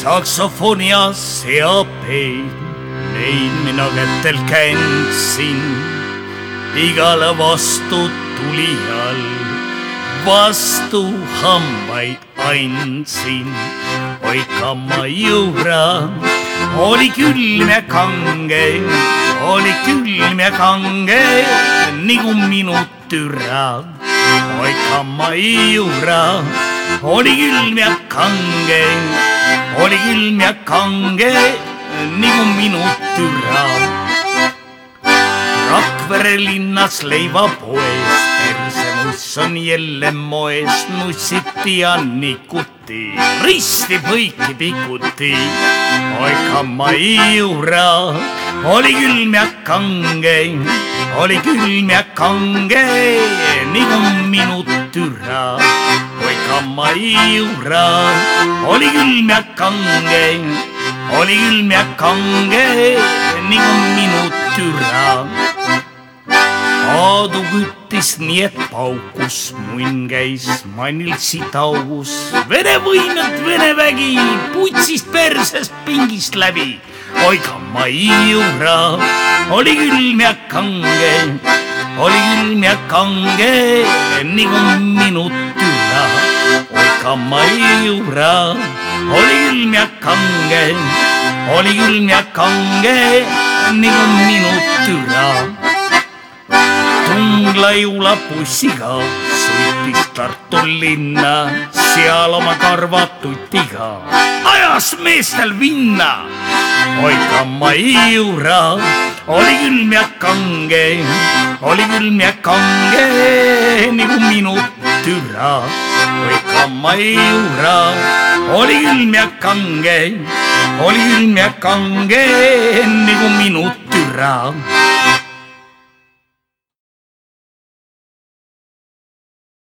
saksofoni ja seapeid, neid mina kätel kändsin igale vastu tulijal vastu hambaid andsin. oi kammajuura oli külm ja kange, oli külm ja kange nagu minu türa. oi kammajuura oli külm ja kange, oli külm ja kange nagu minu türa. Rakvere linnas leivapoes persemuss on jälle moes, nussiti ja nikuti, risti põiki pikuti. oi kammaiura, oli külm ja kange, oli külm ja kange nagu minu türa. oi kammaiura, oli külm ja kange, oli külm ja kange nagu Aadu küttis nii, et paukus, munn käis mannil sitaugus. Vene võimed, Vene vägi putsist persest pingist läbi. oi kammaiura, oli külm ja kange, oli külm ja kange nagu minu türa. oi kammaiura, oli külm ja kange, oli külm ja kange nagu minu türa Tungla bussiga sõitis Tartu linna, seal oma karvatutiga ajas meestel vinna. oi kammaiura, oli külm ja kange, oli külm ja kange nagu minu türa. oi kammaiura, oli külm ja kange, oli külm ja kange nagu minu türa